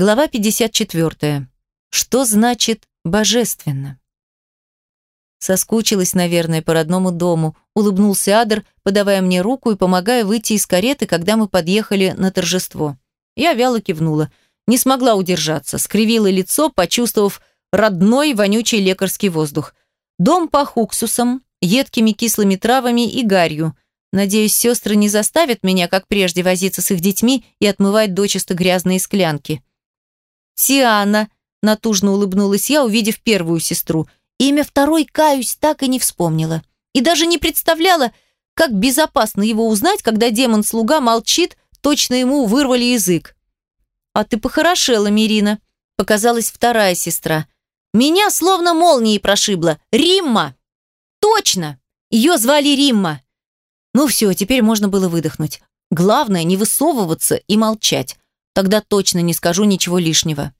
Глава 54. Что значит «божественно»? Соскучилась, наверное, по родному дому. Улыбнулся Адр, подавая мне руку и помогая выйти из кареты, когда мы подъехали на торжество. Я вяло кивнула. Не смогла удержаться, скривила лицо, почувствовав родной вонючий лекарский воздух. Дом пах уксусом, едкими кислыми травами и гарью. Надеюсь, сестры не заставят меня, как прежде, возиться с их детьми и отмывать дочисто грязные склянки. «Тиана», – натужно улыбнулась я, увидев первую сестру. Имя второй, каюсь, так и не вспомнила. И даже не представляла, как безопасно его узнать, когда демон-слуга молчит, точно ему вырвали язык. «А ты похорошела, Мирина», – показалась вторая сестра. «Меня словно молнией прошибло. Римма!» «Точно! Ее звали Римма!» Ну все, теперь можно было выдохнуть. Главное, не высовываться и молчать. Тогда точно не скажу ничего лишнего.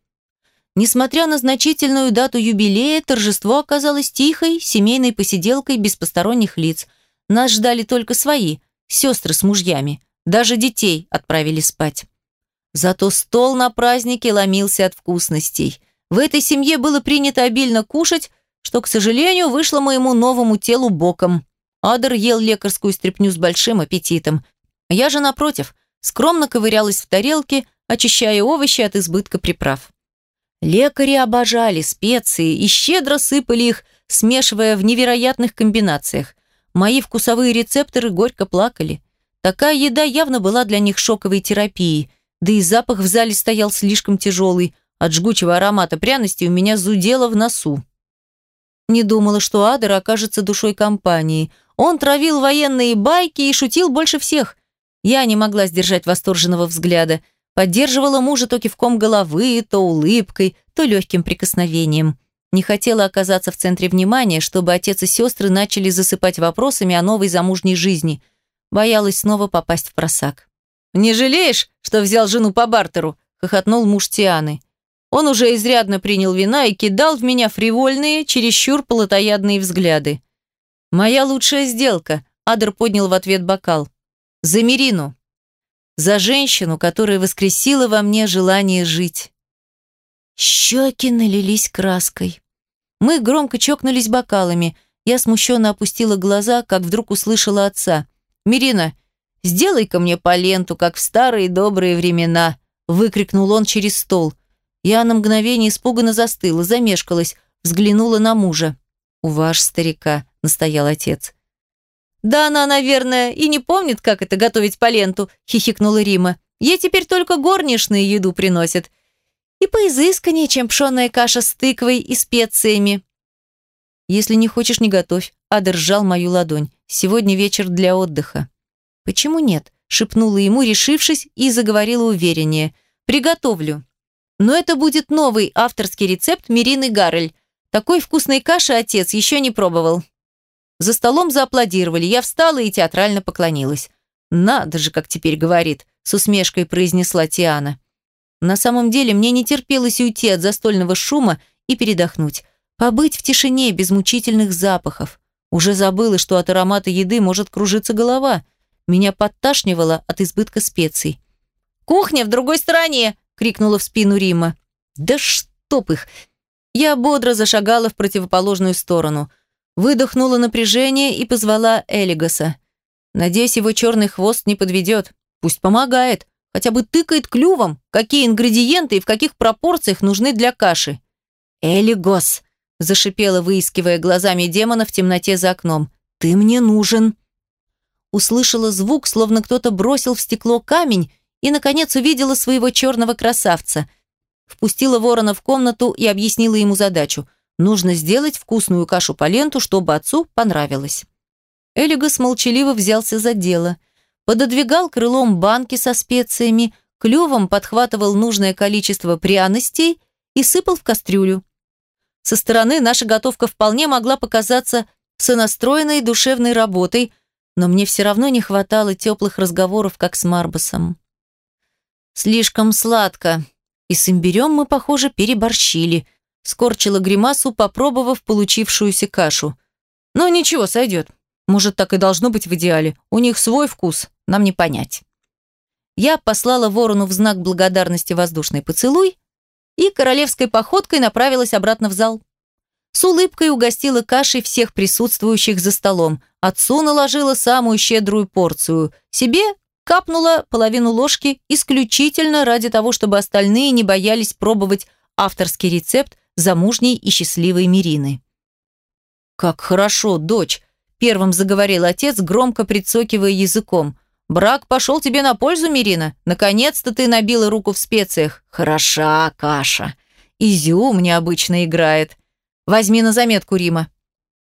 Несмотря на значительную дату юбилея, торжество оказалось тихой, семейной посиделкой без посторонних лиц. Нас ждали только свои, сестры с мужьями. Даже детей отправили спать. Зато стол на празднике ломился от вкусностей. В этой семье было принято обильно кушать, что, к сожалению, вышло моему новому телу боком. Адер ел лекарскую стряпню с большим аппетитом. Я же, напротив, скромно ковырялась в тарелке, очищая овощи от избытка приправ. Лекари обожали специи и щедро сыпали их, смешивая в невероятных комбинациях. Мои вкусовые рецепторы горько плакали. Такая еда явно была для них шоковой терапией, да и запах в зале стоял слишком тяжелый, от жгучего аромата пряности у меня зудело в носу. Не думала, что Адер окажется душой компании. Он травил военные байки и шутил больше всех. Я не могла сдержать восторженного взгляда – Поддерживала мужа то кивком головы, то улыбкой, то легким прикосновением. Не хотела оказаться в центре внимания, чтобы отец и сестры начали засыпать вопросами о новой замужней жизни. Боялась снова попасть в просак. «Не жалеешь, что взял жену по бартеру?» – хохотнул муж Тианы. Он уже изрядно принял вина и кидал в меня фривольные, чересчур плотоядные взгляды. «Моя лучшая сделка», – Адр поднял в ответ бокал. «За Мирину» за женщину, которая воскресила во мне желание жить. Щеки налились краской. Мы громко чокнулись бокалами. Я смущенно опустила глаза, как вдруг услышала отца. «Мирина, сделай-ка мне по ленту, как в старые добрые времена!» выкрикнул он через стол. Я на мгновение испуганно застыла, замешкалась, взглянула на мужа. «У ваш старика», — настоял отец. «Да она, наверное, и не помнит, как это готовить по ленту», – хихикнула Рима. «Ей теперь только горничные еду приносят. И поизысканнее, чем пшеная каша с тыквой и специями». «Если не хочешь, не готовь», – Адер сжал мою ладонь. «Сегодня вечер для отдыха». «Почему нет?» – шепнула ему, решившись, и заговорила увереннее. «Приготовлю. Но это будет новый авторский рецепт Мирины Гаррель. Такой вкусной каши отец еще не пробовал». За столом зааплодировали, я встала и театрально поклонилась. «Надо же, как теперь говорит», — с усмешкой произнесла Тиана. На самом деле мне не терпелось уйти от застольного шума и передохнуть. Побыть в тишине, без мучительных запахов. Уже забыла, что от аромата еды может кружиться голова. Меня подташнивало от избытка специй. «Кухня в другой стороне!» — крикнула в спину Рима. «Да чтоб их!» Я бодро зашагала в противоположную сторону. Выдохнула напряжение и позвала Элигаса. Надеюсь, его черный хвост не подведет. Пусть помогает. Хотя бы тыкает клювом, какие ингредиенты и в каких пропорциях нужны для каши. «Элигос!» – зашипела, выискивая глазами демона в темноте за окном. «Ты мне нужен!» Услышала звук, словно кто-то бросил в стекло камень и, наконец, увидела своего черного красавца. Впустила ворона в комнату и объяснила ему задачу – Нужно сделать вкусную кашу по ленту, чтобы отцу понравилось. Элигас молчаливо взялся за дело. Пододвигал крылом банки со специями, клювом подхватывал нужное количество пряностей и сыпал в кастрюлю. Со стороны наша готовка вполне могла показаться сонастроенной душевной работой, но мне все равно не хватало теплых разговоров, как с Марбасом. Слишком сладко, и с имбирем мы, похоже, переборщили – скорчила гримасу, попробовав получившуюся кашу. «Ну ничего, сойдет. Может, так и должно быть в идеале. У них свой вкус, нам не понять». Я послала ворону в знак благодарности воздушный поцелуй, и королевской походкой направилась обратно в зал. С улыбкой угостила кашей всех присутствующих за столом. Отцу наложила самую щедрую порцию. Себе капнула половину ложки исключительно ради того, чтобы остальные не боялись пробовать авторский рецепт замужней и счастливой Мирины. «Как хорошо, дочь!» – первым заговорил отец, громко прицокивая языком. «Брак пошел тебе на пользу, Мирина. Наконец-то ты набила руку в специях. Хороша каша. Изюм необычно играет. Возьми на заметку, Рима».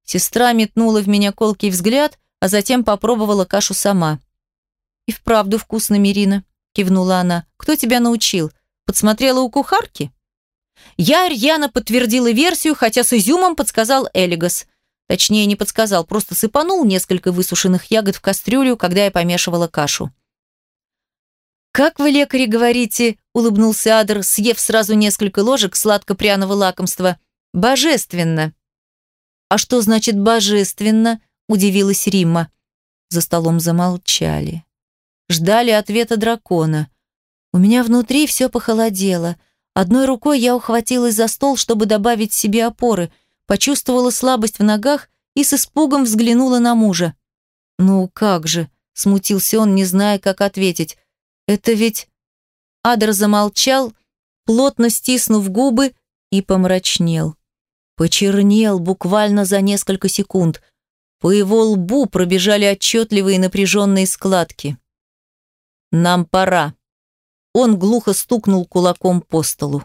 Сестра метнула в меня колкий взгляд, а затем попробовала кашу сама. «И вправду вкусно, Мирина», – кивнула она. «Кто тебя научил? Подсмотрела у кухарки?» Я рьяно подтвердила версию, хотя с изюмом подсказал Элигас. Точнее, не подсказал, просто сыпанул несколько высушенных ягод в кастрюлю, когда я помешивала кашу. «Как вы, лекари, говорите?» – улыбнулся Адр, съев сразу несколько ложек сладко-пряного лакомства. «Божественно!» «А что значит «божественно»?» – удивилась Римма. За столом замолчали. Ждали ответа дракона. У меня внутри все похолодело – Одной рукой я ухватилась за стол, чтобы добавить себе опоры, почувствовала слабость в ногах и с испугом взглянула на мужа. «Ну как же?» – смутился он, не зная, как ответить. «Это ведь...» Адр замолчал, плотно стиснув губы, и помрачнел. Почернел буквально за несколько секунд. По его лбу пробежали отчетливые напряженные складки. «Нам пора», он глухо стукнул кулаком по столу.